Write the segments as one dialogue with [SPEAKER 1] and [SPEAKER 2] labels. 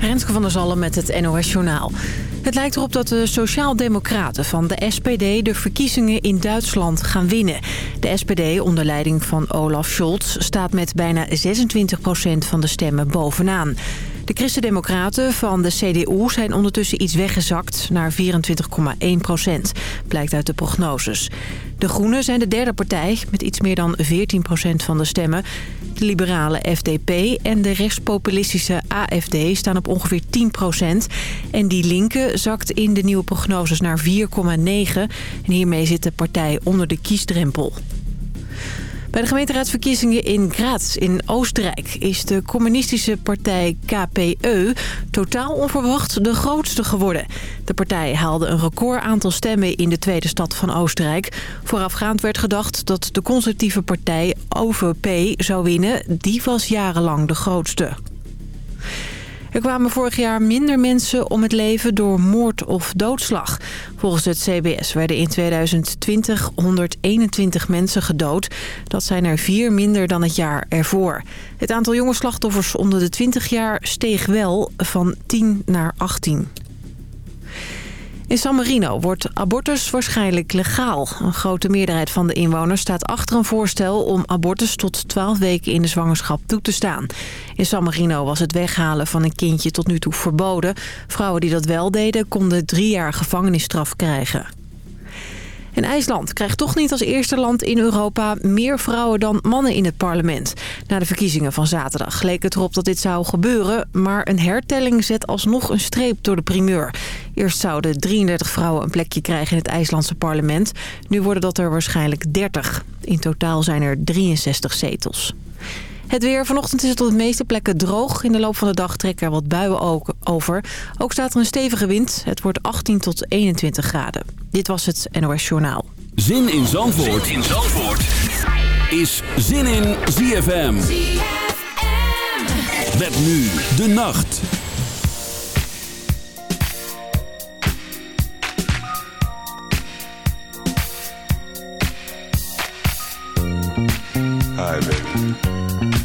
[SPEAKER 1] Renske van der Zallen met het NOS Journaal. Het lijkt erop dat de Sociaaldemocraten van de SPD de verkiezingen in Duitsland gaan winnen. De SPD onder leiding van Olaf Scholz staat met bijna 26% van de stemmen bovenaan. De Christen-Democraten van de CDU zijn ondertussen iets weggezakt naar 24,1 procent, blijkt uit de prognoses. De Groenen zijn de derde partij met iets meer dan 14 procent van de stemmen. De liberale FDP en de rechtspopulistische AFD staan op ongeveer 10 procent. En die linke zakt in de nieuwe prognoses naar 4,9. En hiermee zit de partij onder de kiesdrempel. Bij de gemeenteraadsverkiezingen in Graz in Oostenrijk is de communistische partij KPE totaal onverwacht de grootste geworden. De partij haalde een record aantal stemmen in de tweede stad van Oostenrijk. Voorafgaand werd gedacht dat de conservatieve partij OVP zou winnen. Die was jarenlang de grootste. Er kwamen vorig jaar minder mensen om het leven door moord of doodslag. Volgens het CBS werden in 2020 121 mensen gedood. Dat zijn er vier minder dan het jaar ervoor. Het aantal jonge slachtoffers onder de 20 jaar steeg wel van 10 naar 18. In San Marino wordt abortus waarschijnlijk legaal. Een grote meerderheid van de inwoners staat achter een voorstel... om abortus tot 12 weken in de zwangerschap toe te staan. In San Marino was het weghalen van een kindje tot nu toe verboden. Vrouwen die dat wel deden konden drie jaar gevangenisstraf krijgen. En IJsland krijgt toch niet als eerste land in Europa meer vrouwen dan mannen in het parlement. Na de verkiezingen van zaterdag leek het erop dat dit zou gebeuren... maar een hertelling zet alsnog een streep door de primeur. Eerst zouden 33 vrouwen een plekje krijgen in het IJslandse parlement. Nu worden dat er waarschijnlijk 30. In totaal zijn er 63 zetels. Het weer. Vanochtend is het op de meeste plekken droog. In de loop van de dag trekken er wat buien ook over. Ook staat er een stevige wind. Het wordt 18 tot 21 graden. Dit was het NOS Journaal.
[SPEAKER 2] Zin in Zandvoort, zin in Zandvoort. is Zin in ZFM. ZFM. Met nu de nacht.
[SPEAKER 3] Hi, baby.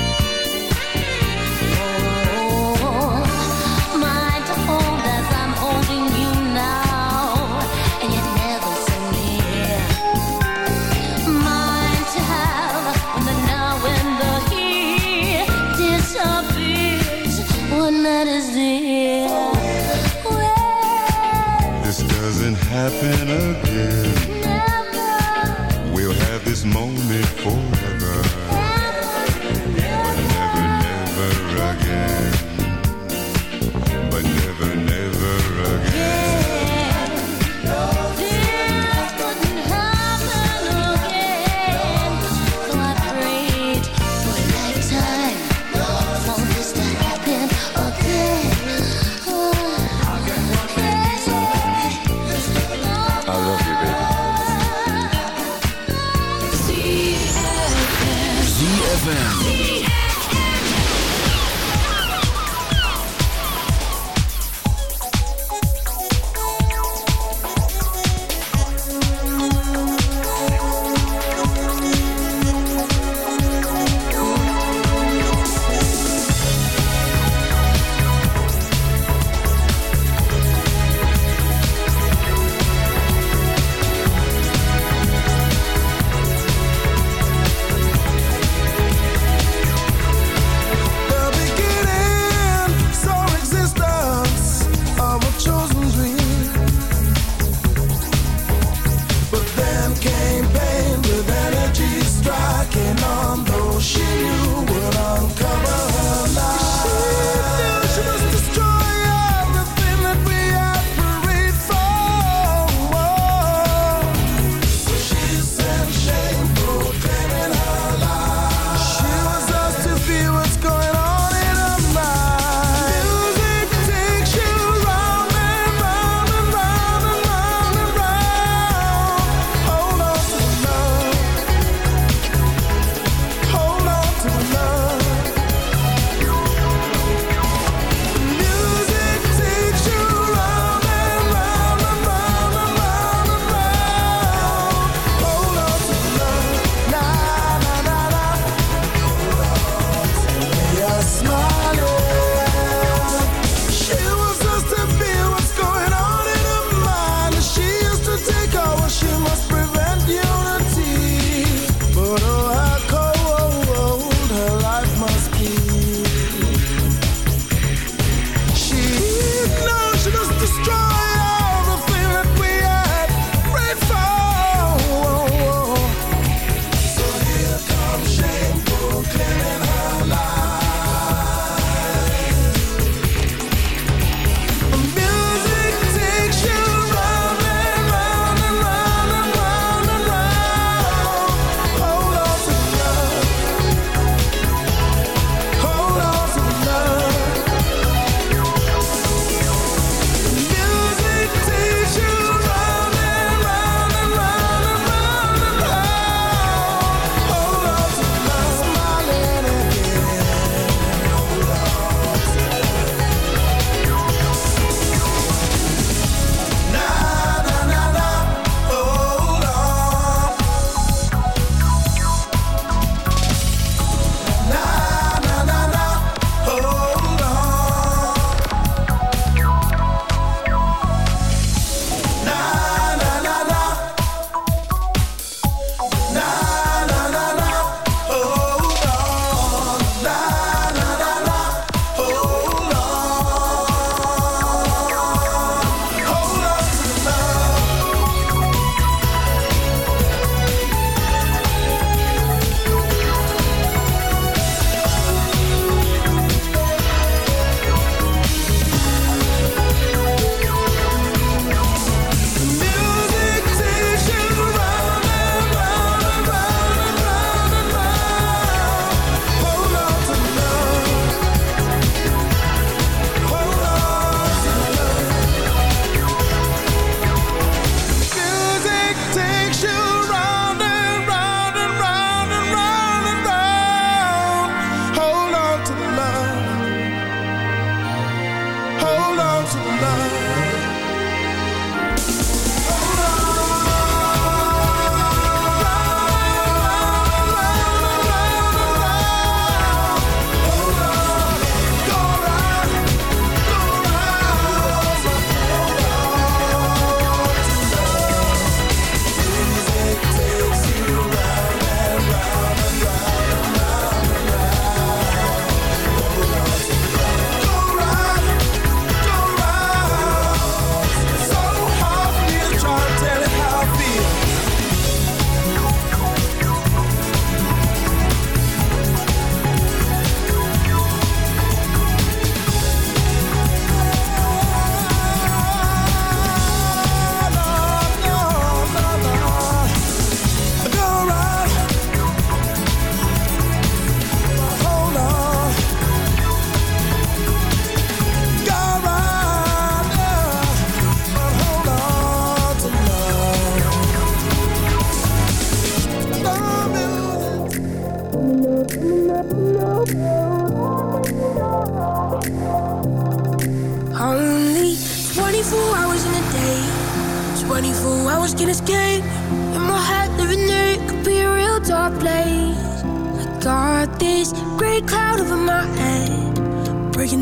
[SPEAKER 4] happen again.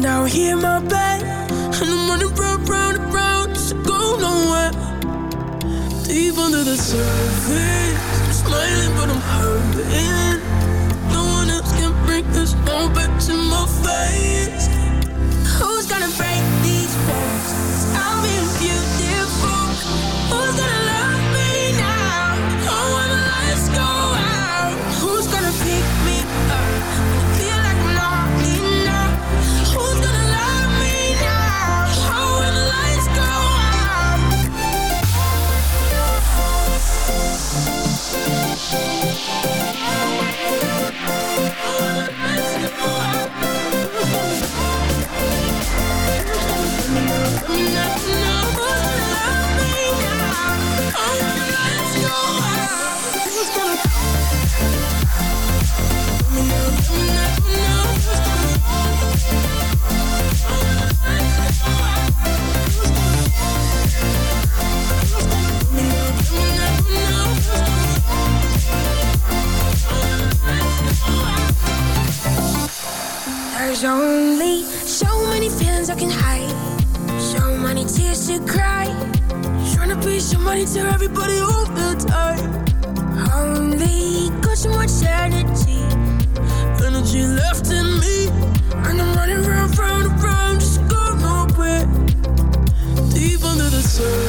[SPEAKER 4] Now here in my bed, and I'm running round, round, round, just to go nowhere. Deep under the surface, I'm smiling, but I'm hurting. No one else can bring this moment to my face. Who's gonna break these walls? There's only so many feelings I can hide. So many tears to cry. Trying to be somebody to everybody all the time Only got so much energy. Energy left in me. And I'm running round, round, round Just going nowhere. Deep under the surface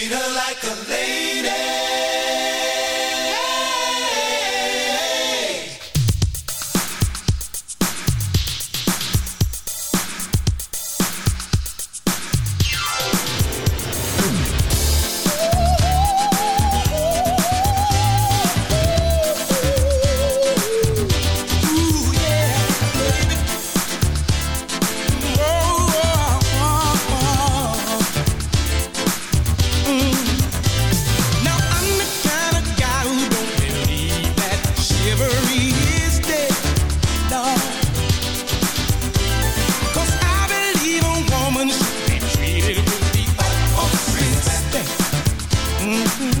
[SPEAKER 2] Mm-hmm.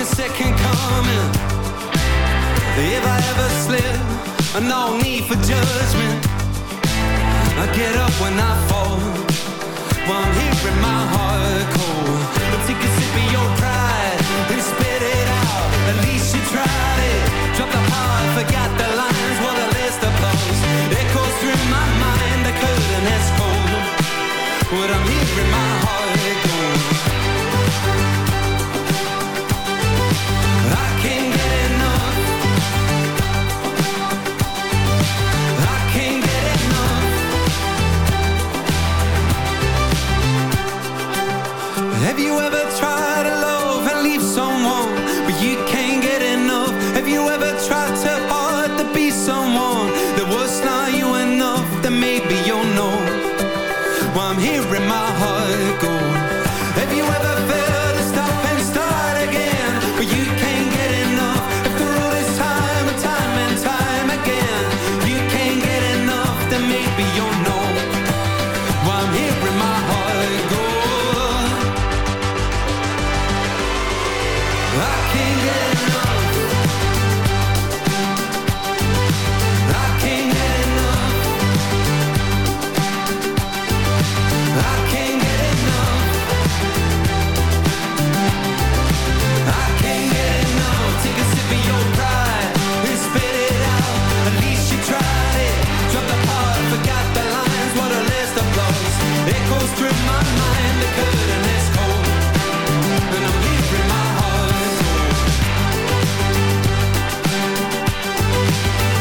[SPEAKER 5] a
[SPEAKER 6] second coming. If I ever slip, no need for judgment. I get up when I fall While I'm here in my heart cold. But take a sip of your pride And spit it out. At least you tried it. Drop the heart, forgot the lines What a list of blows Echoes through my mind The curtain has fallen. What I'm here in my heart you ever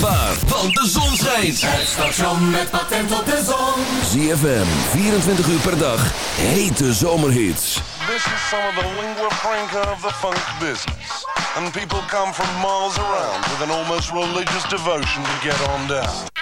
[SPEAKER 2] Want de zon schijnt.
[SPEAKER 6] Het station met patent op de zon.
[SPEAKER 2] ZFM, 24 uur per dag, hete zomerhits.
[SPEAKER 7] This is some of the lingua franca of the funk business. And people come from miles around with an almost religious devotion to get on down.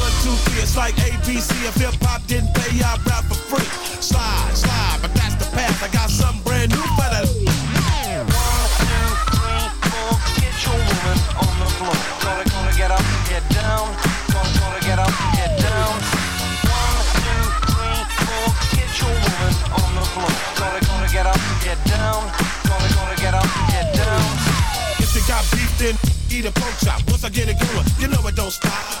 [SPEAKER 8] One, two, three, it's like ABC. If hip hop didn't pay, I rap for free. Slide, slide, but that's the path. I got something brand new for the.
[SPEAKER 6] Gonna, gonna get up, get down. Gonna, gonna get up, get down. One, two, three, four. Get your woman on the floor. Gonna, gonna get up, get down. Gonna, gonna get up, get down.
[SPEAKER 8] If got eat a pork chop. Once I get it going, you know it don't stop.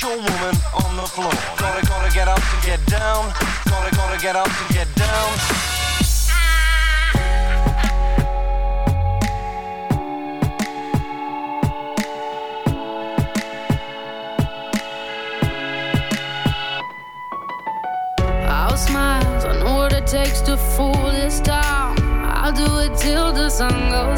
[SPEAKER 6] Your woman on the floor. Gonna, gonna get up and get down. Gonna, gonna get up and get down.
[SPEAKER 9] Takes to fool this town. I'll do it till the sun goes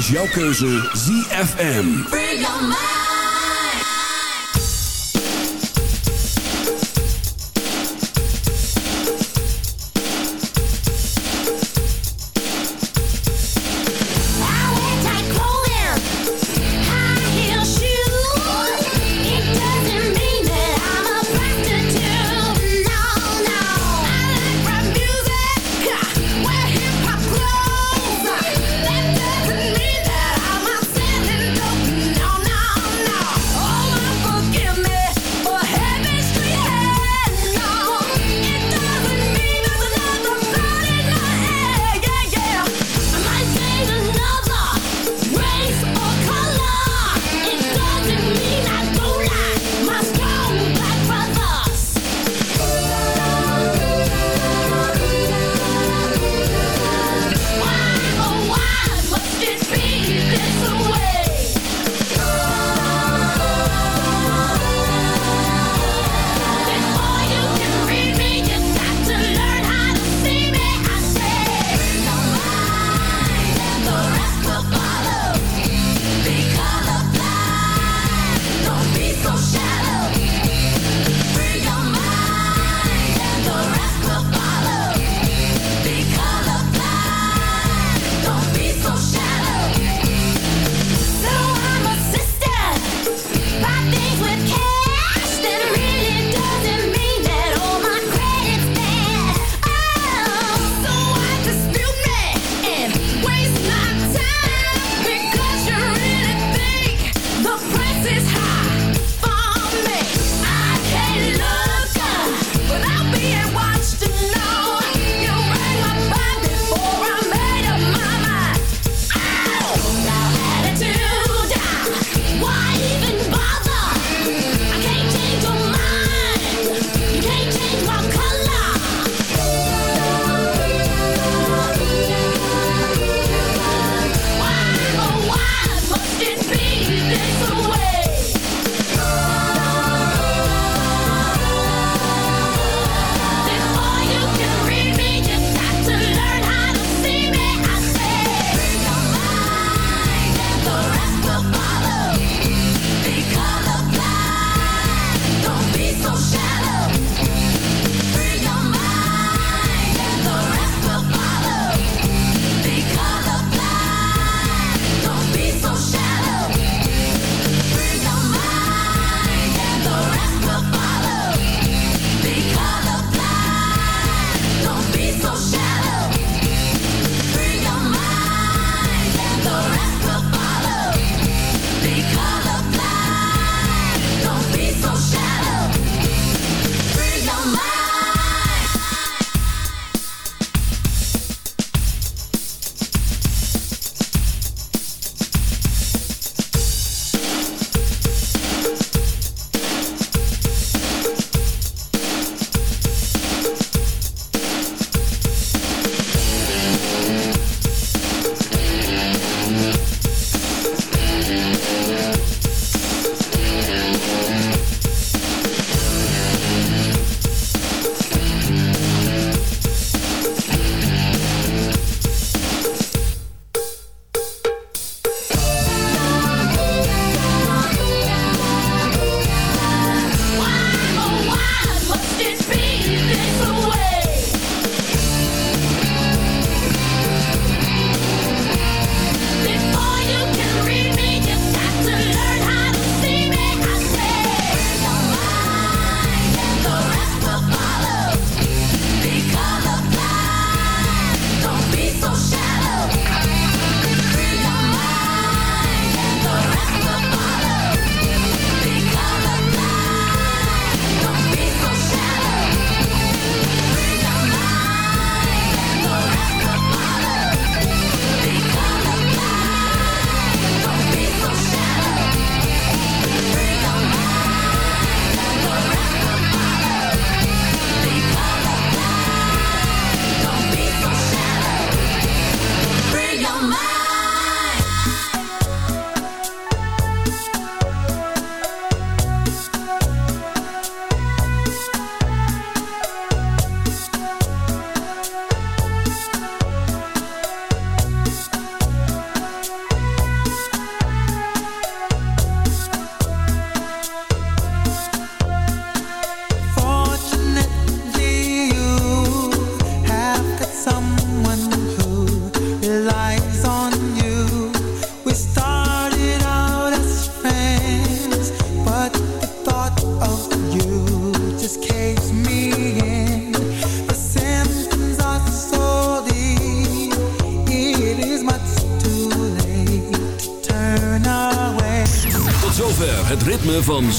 [SPEAKER 10] Is jouw keuze ZFM.